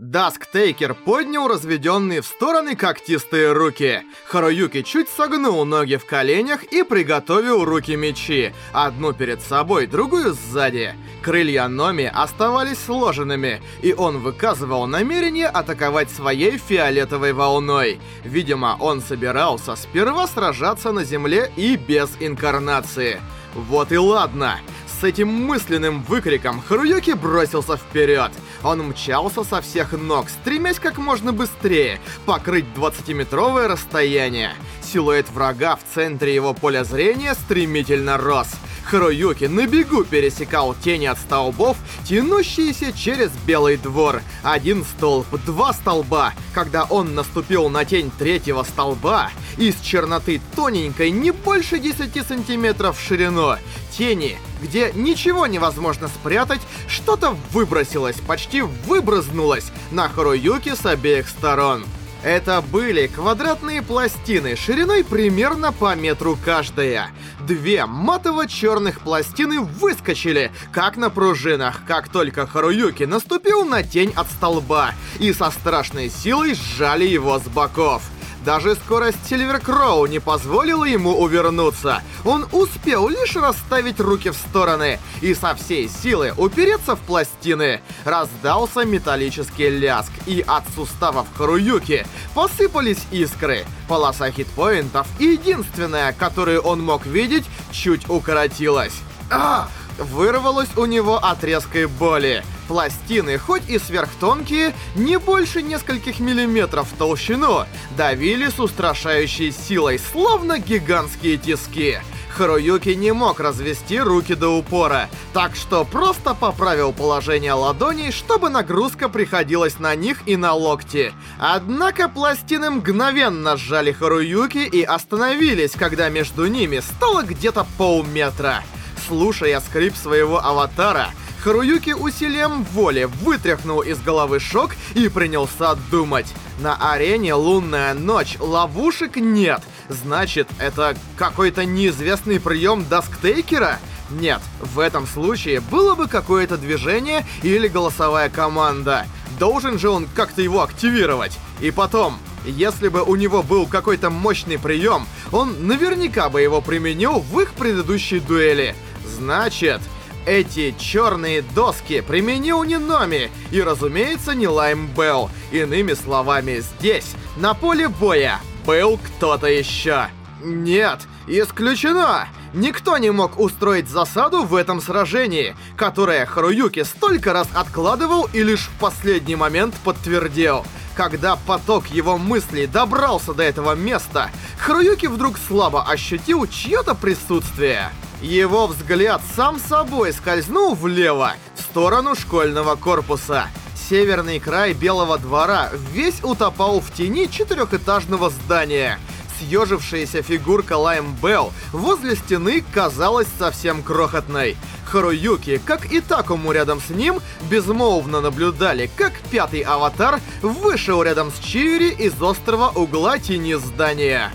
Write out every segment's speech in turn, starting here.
Дасктейкер поднял разведенные в стороны когтистые руки. Харуюки чуть согнул ноги в коленях и приготовил руки-мечи. Одну перед собой, другую сзади. Крылья Номи оставались сложенными, и он выказывал намерение атаковать своей фиолетовой волной. Видимо, он собирался сперва сражаться на земле и без инкарнации. Вот и ладно. С этим мысленным выкриком Харуюки бросился вперед. Он мчался со всех ног, стремясь как можно быстрее покрыть 20-метровое расстояние. Силуэт врага в центре его поля зрения стремительно рос. Харуюки на бегу пересекал тени от столбов, тянущиеся через Белый двор. Один столб, два столба. Когда он наступил на тень третьего столба, из черноты тоненькой, не больше 10 сантиметров в ширину, тени, где ничего невозможно спрятать, что-то выбросилось, почти выбрызнулось на Харуюки с обеих сторон. Это были квадратные пластины шириной примерно по метру каждая. Две матово-черных пластины выскочили, как на пружинах, как только Харуюки наступил на тень от столба, и со страшной силой сжали его с боков. Даже скорость Сильвер Кроу не позволила ему увернуться. Он успел лишь расставить руки в стороны и со всей силы упереться в пластины. Раздался металлический ляск, и от суставов Харуюки посыпались искры. Полоса хитпоинтов, единственная, которую он мог видеть, чуть укоротилась. А! Вырвалось у него от резкой боли. Пластины, хоть и сверхтонкие, не больше нескольких миллиметров в толщину, давили с устрашающей силой, словно гигантские тиски. Харуюки не мог развести руки до упора, так что просто поправил положение ладоней, чтобы нагрузка приходилась на них и на локти. Однако пластины мгновенно сжали Харуюки и остановились, когда между ними стало где-то полметра. Слушая скрип своего аватара, Харуюки усилием воли вытряхнул из головы шок и принялся думать. На арене лунная ночь, ловушек нет. Значит, это какой-то неизвестный прием дасктейкера? Нет, в этом случае было бы какое-то движение или голосовая команда. Должен же он как-то его активировать. И потом, если бы у него был какой-то мощный прием, он наверняка бы его применил в их предыдущей дуэли. Значит, эти черные доски применил не Номи и, разумеется, не Лайм Белл. Иными словами, здесь, на поле боя, был кто-то еще. Нет, исключено! Никто не мог устроить засаду в этом сражении, которое Харуюки столько раз откладывал и лишь в последний момент подтвердил. Когда поток его мыслей добрался до этого места, Харуюки вдруг слабо ощутил чье-то присутствие. Его взгляд сам собой скользнул влево, в сторону школьного корпуса. Северный край Белого двора весь утопал в тени четырехэтажного здания. Съежившаяся фигурка Лайм Белл возле стены казалась совсем крохотной. Харуюки, как и Такому рядом с ним, безмолвно наблюдали, как пятый аватар вышел рядом с Чири из острого угла тени здания.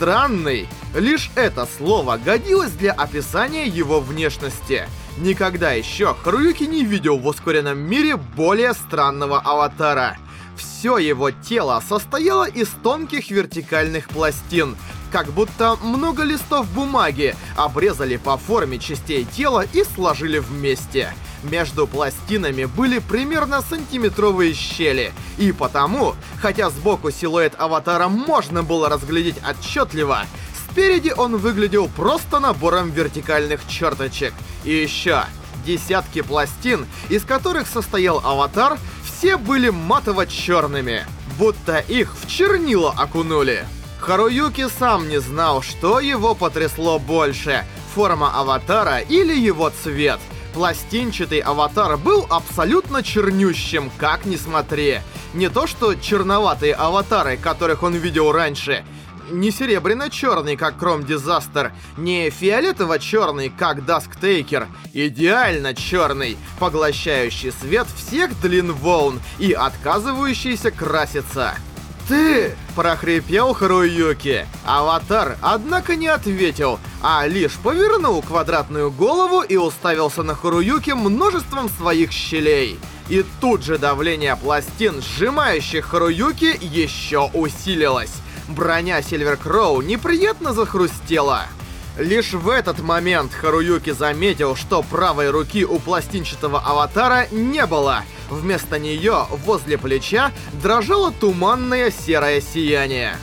Странный. Лишь это слово годилось для описания его внешности. Никогда еще Харуюки не видел в ускоренном мире более странного аватара. Все его тело состояло из тонких вертикальных пластин, как будто много листов бумаги обрезали по форме частей тела и сложили вместе. Между пластинами были примерно сантиметровые щели, и потому, хотя сбоку силуэт аватара можно было разглядеть отчетливо, спереди он выглядел просто набором вертикальных черточек. И еще, десятки пластин, из которых состоял аватар, все были матово-черными, будто их в чернила окунули. Харуюки сам не знал, что его потрясло больше, форма аватара или его цвет — Пластинчатый аватар был абсолютно чернющим, как ни смотри. Не то что черноватые аватары, которых он видел раньше. Не серебряно-черный, как Кром Дизастер, не фиолетово-черный, как Дасктейкер. Идеально черный, поглощающий свет всех длин волн и отказывающийся краситься. «Ты!» — прохрипел Харуюки. Аватар, однако, не ответил, а лишь повернул квадратную голову и уставился на Харуюки множеством своих щелей. И тут же давление пластин, сжимающих Харуюки, еще усилилось. Броня Сильвер Кроу неприятно захрустела. Лишь в этот момент Харуюки заметил, что правой руки у пластинчатого аватара не было. Вместо нее возле плеча дрожало туманное серое сияние.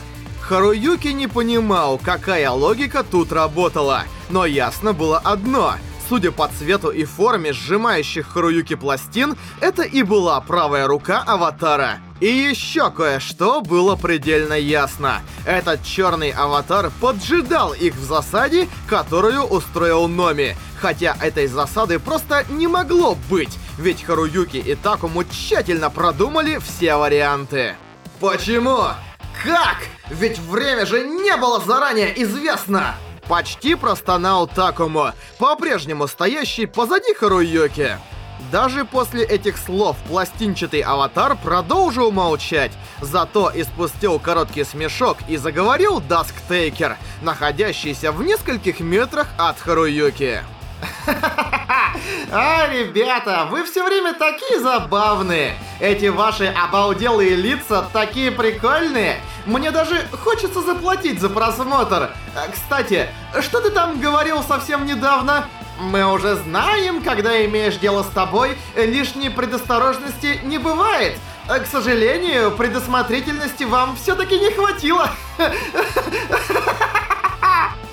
Харуюки не понимал, какая логика тут работала, но ясно было одно — Судя по цвету и форме сжимающих Харуюки пластин, это и была правая рука аватара. И еще кое-что было предельно ясно. Этот черный аватар поджидал их в засаде, которую устроил Номи. Хотя этой засады просто не могло быть, ведь Харуюки и Такуму тщательно продумали все варианты. Почему? Как? Ведь время же не было заранее известно! Почти простонал Такуму, по-прежнему стоящий позади Харуюки. Даже после этих слов пластинчатый аватар продолжил молчать, зато испустил короткий смешок и заговорил Дасктейкер, находящийся в нескольких метрах от Харуюки. А, ребята, вы все время такие забавные. Эти ваши обалделые лица такие прикольные. Мне даже хочется заплатить за просмотр. А, кстати, что ты там говорил совсем недавно? Мы уже знаем, когда имеешь дело с тобой, лишней предосторожности не бывает. А, к сожалению, предусмотрительности вам все-таки не хватило.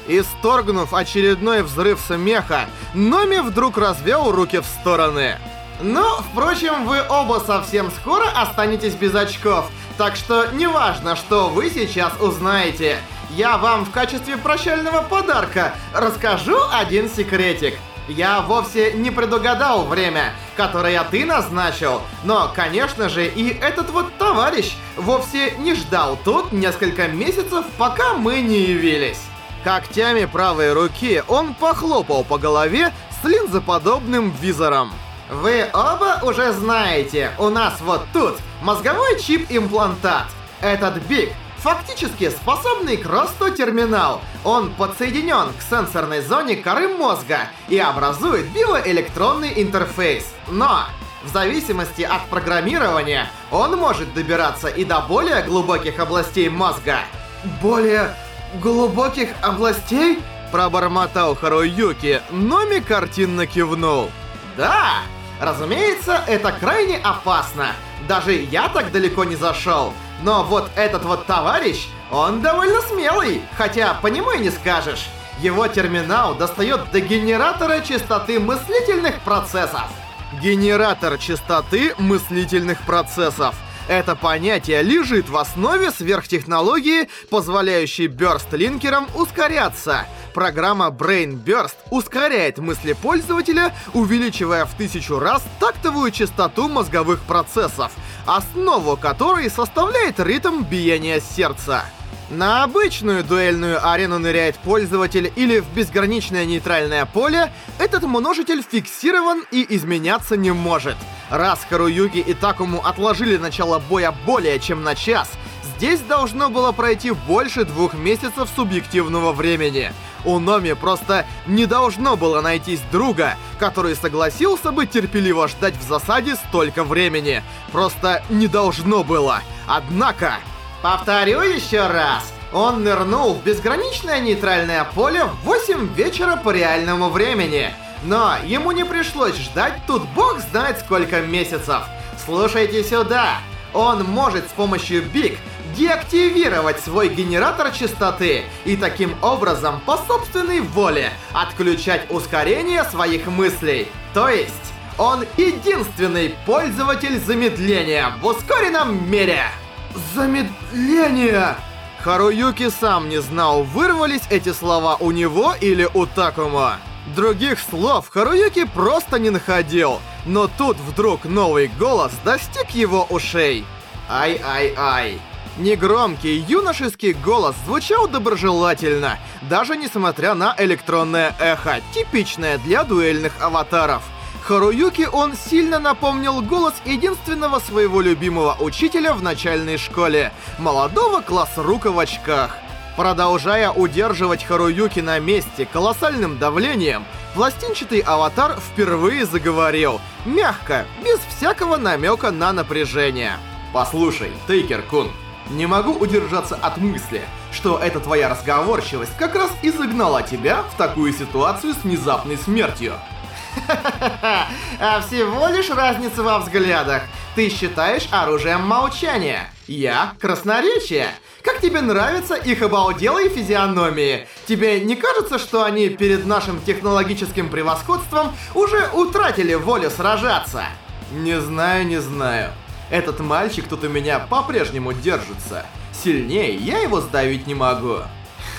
Исторгнув очередной взрыв смеха, Номи вдруг развел руки в стороны. Ну, впрочем, вы оба совсем скоро останетесь без очков, так что неважно, что вы сейчас узнаете. Я вам в качестве прощального подарка расскажу один секретик. Я вовсе не предугадал время, которое ты назначил, но, конечно же, и этот вот товарищ вовсе не ждал тут несколько месяцев, пока мы не явились. Когтями правой руки он похлопал по голове с линзоподобным визором. Вы оба уже знаете, у нас вот тут мозговой чип-имплантат. Этот Биг фактически способный к росту терминал. Он подсоединен к сенсорной зоне коры мозга и образует биоэлектронный интерфейс. Но в зависимости от программирования он может добираться и до более глубоких областей мозга. Более глубоких областей?» Пробормотал Харуюки, но Ми картинно кивнул. «Да, разумеется, это крайне опасно. Даже я так далеко не зашел. Но вот этот вот товарищ, он довольно смелый, хотя по нему и не скажешь. Его терминал достает до генератора частоты мыслительных процессов. Генератор частоты мыслительных процессов. Это понятие лежит в основе сверхтехнологии, позволяющей бёрст-линкерам ускоряться. Программа Brain Burst ускоряет мысли пользователя, увеличивая в тысячу раз тактовую частоту мозговых процессов, основу которой составляет ритм биения сердца. На обычную дуэльную арену ныряет пользователь или в безграничное нейтральное поле, этот множитель фиксирован и изменяться не может. Раз Харуюки и Такому отложили начало боя более чем на час, здесь должно было пройти больше двух месяцев субъективного времени. У Номи просто не должно было найтись друга, который согласился бы терпеливо ждать в засаде столько времени. Просто не должно было. Однако... Повторю еще раз. Он нырнул в безграничное нейтральное поле в 8 вечера по реальному времени. Но ему не пришлось ждать тут бог знает сколько месяцев. Слушайте сюда. Он может с помощью Биг деактивировать свой генератор частоты и таким образом по собственной воле отключать ускорение своих мыслей. То есть, он единственный пользователь замедления в ускоренном мире. Замедление! Харуюки сам не знал, вырвались эти слова у него или у Такума. Других слов Харуюки просто не находил, но тут вдруг новый голос достиг его ушей. Ай-ай-ай. Негромкий юношеский голос звучал доброжелательно, даже несмотря на электронное эхо, типичное для дуэльных аватаров. Харуюки он сильно напомнил голос единственного своего любимого учителя в начальной школе, молодого классрука в очках. Продолжая удерживать Харуюки на месте колоссальным давлением, пластинчатый аватар впервые заговорил, мягко, без всякого намека на напряжение. «Послушай, Тейкер-кун, не могу удержаться от мысли, что эта твоя разговорчивость как раз и загнала тебя в такую ситуацию с внезапной смертью». А всего лишь разница во взглядах. Ты считаешь оружием молчания. Я — красноречие. Как тебе нравятся их обалделые физиономии? Тебе не кажется, что они перед нашим технологическим превосходством уже утратили волю сражаться? Не знаю, не знаю. Этот мальчик тут у меня по-прежнему держится. Сильнее я его сдавить не могу.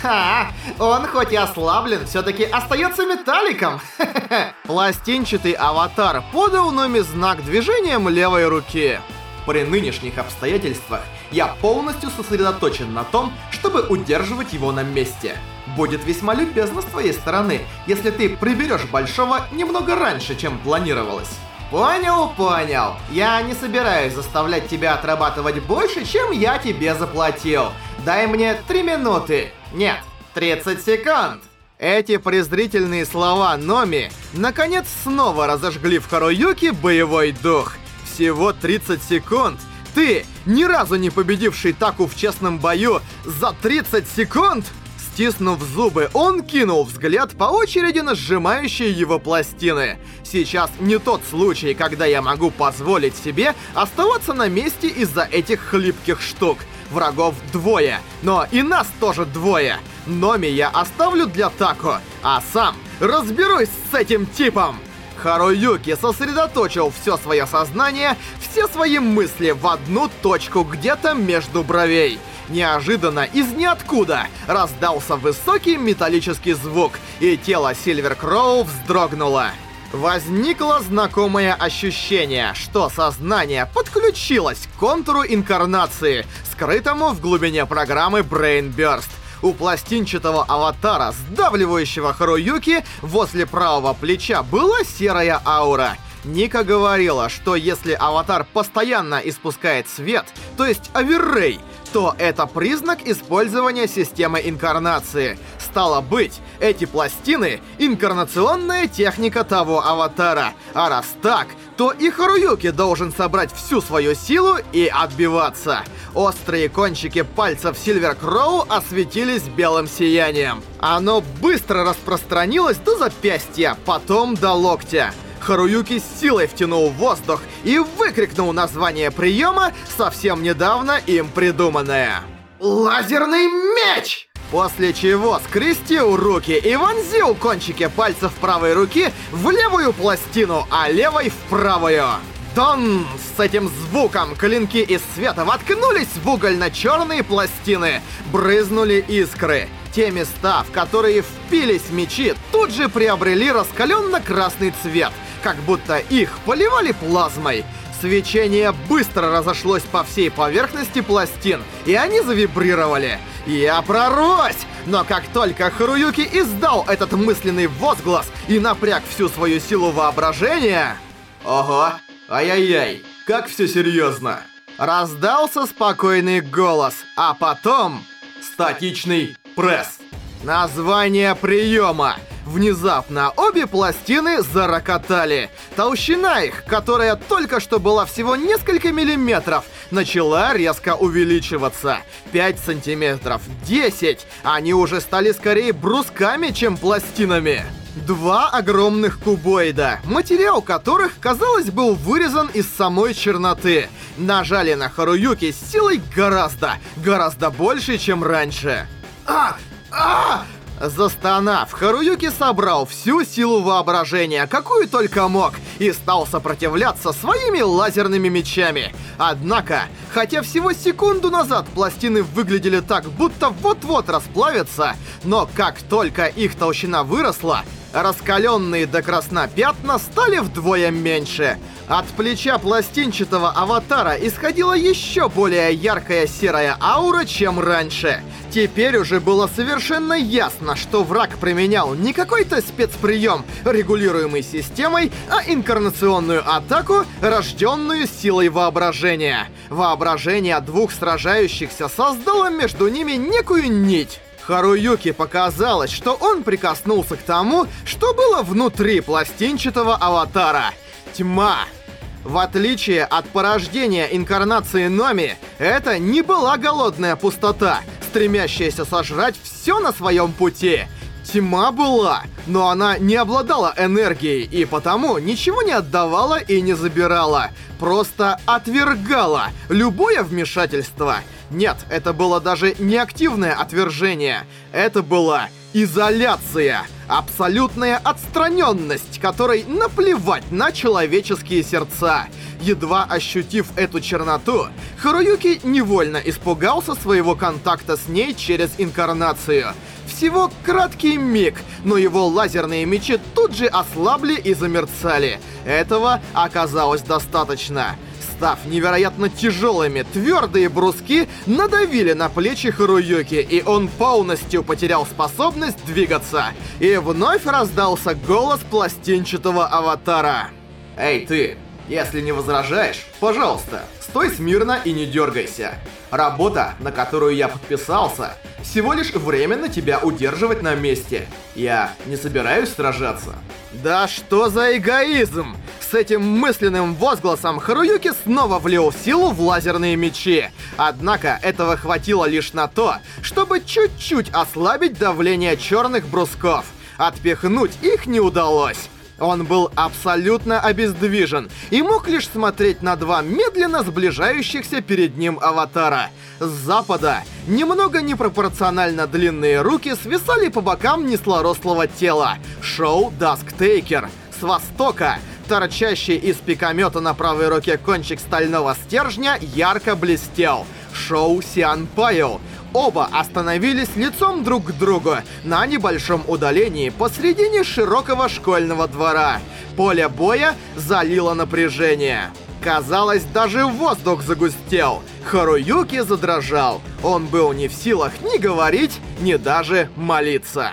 Ха, он хоть и ослаблен, все-таки остается металликом. Пластинчатый аватар подал Номи знак движением левой руки. При нынешних обстоятельствах я полностью сосредоточен на том, чтобы удерживать его на месте. Будет весьма любезно с твоей стороны, если ты приберешь Большого немного раньше, чем планировалось. Понял, понял. Я не собираюсь заставлять тебя отрабатывать больше, чем я тебе заплатил. Дай мне три минуты. Нет, 30 секунд. Эти презрительные слова Номи наконец снова разожгли в Харуюке боевой дух. Всего 30 секунд. Ты, ни разу не победивший Таку в честном бою, за 30 секунд? Стиснув зубы, он кинул взгляд по очереди на сжимающие его пластины. Сейчас не тот случай, когда я могу позволить себе оставаться на месте из-за этих хлипких штук. Врагов двое, но и нас тоже двое. Номи я оставлю для Тако, а сам разберусь с этим типом. Харуюки сосредоточил все свое сознание, все свои мысли в одну точку где-то между бровей. Неожиданно из ниоткуда раздался высокий металлический звук, и тело Сильвер Кроу вздрогнуло. Возникло знакомое ощущение, что сознание подключилось к контуру инкарнации, скрытому в глубине программы Brain Burst. У пластинчатого аватара, сдавливающего Харуюки, возле правого плеча была серая аура. Ника говорила, что если аватар постоянно испускает свет, то есть оверрей, то это признак использования системы инкарнации. Стало быть, эти пластины — инкарнационная техника того аватара. А раз так, то и Харуюки должен собрать всю свою силу и отбиваться. Острые кончики пальцев Сильвер Кроу осветились белым сиянием. Оно быстро распространилось до запястья, потом до локтя. Харуюки с силой втянул воздух и выкрикнул название приема, совсем недавно им придуманное. «Лазерный меч!» После чего скрестил руки и вонзил кончики пальцев правой руки в левую пластину, а левой в правую. Дон! С этим звуком клинки из света воткнулись в угольно-черные пластины, брызнули искры. Те места, в которые впились мечи, тут же приобрели раскаленно-красный цвет, как будто их поливали плазмой. Свечение быстро разошлось по всей поверхности пластин, и они завибрировали. «Я прорвусь!» Но как только Харуюки издал этот мысленный возглас и напряг всю свою силу воображения... Ого! Ай-яй-яй! Как все серьезно! Раздался спокойный голос, а потом... Статичный пресс. Название приема. Внезапно обе пластины зарокотали. Толщина их, которая только что была всего несколько миллиметров, начала резко увеличиваться. 5 сантиметров, 10. Они уже стали скорее брусками, чем пластинами. Два огромных кубоида, материал которых, казалось, был вырезан из самой черноты. Нажали на Харуюки с силой гораздо, гораздо больше, чем раньше. А! А! Застонав, Харуюки собрал всю силу воображения, какую только мог, и стал сопротивляться своими лазерными мечами. Однако, хотя всего секунду назад пластины выглядели так, будто вот-вот расплавятся, но как только их толщина выросла, раскаленные до красна пятна стали вдвое меньше. От плеча пластинчатого аватара исходила еще более яркая серая аура, чем раньше. Теперь уже было совершенно ясно, что враг применял не какой-то спецприем, регулируемый системой, а инкарнационную атаку, рожденную силой воображения. Воображение двух сражающихся создало между ними некую нить. Харуюки показалось, что он прикоснулся к тому, что было внутри пластинчатого аватара. Тьма. В отличие от порождения инкарнации Номи, это не была голодная пустота, стремящаяся сожрать все на своем пути. Тьма была, но она не обладала энергией и потому ничего не отдавала и не забирала. Просто отвергала любое вмешательство. Нет, это было даже не активное отвержение. Это была изоляция. Абсолютная отстраненность, которой наплевать на человеческие сердца. Едва ощутив эту черноту, Харуюки невольно испугался своего контакта с ней через инкарнацию. Всего краткий миг, но его лазерные мечи тут же ослабли и замерцали. Этого оказалось достаточно. Став невероятно тяжелыми, твердые бруски надавили на плечи Харуюки, и он полностью потерял способность двигаться. И вновь раздался голос пластинчатого аватара. «Эй, ты! Если не возражаешь, пожалуйста, стой смирно и не дергайся. Работа, на которую я подписался, всего лишь временно тебя удерживать на месте. Я не собираюсь сражаться». Да что за эгоизм! С этим мысленным возгласом Харуюки снова влил силу в лазерные мечи. Однако этого хватило лишь на то, чтобы чуть-чуть ослабить давление черных брусков. Отпихнуть их не удалось. Он был абсолютно обездвижен и мог лишь смотреть на два медленно сближающихся перед ним аватара. С запада немного непропорционально длинные руки свисали по бокам низкорослого тела. Шел Дасктейкер. С востока торчащий из пикомёта на правой руке кончик стального стержня ярко блестел. Шел Сиан Пайл. Оба остановились лицом друг к другу на небольшом удалении посредине широкого школьного двора. Поле боя залило напряжение. Казалось, даже воздух загустел. Харуюки задрожал. Он был не в силах ни говорить, ни даже молиться.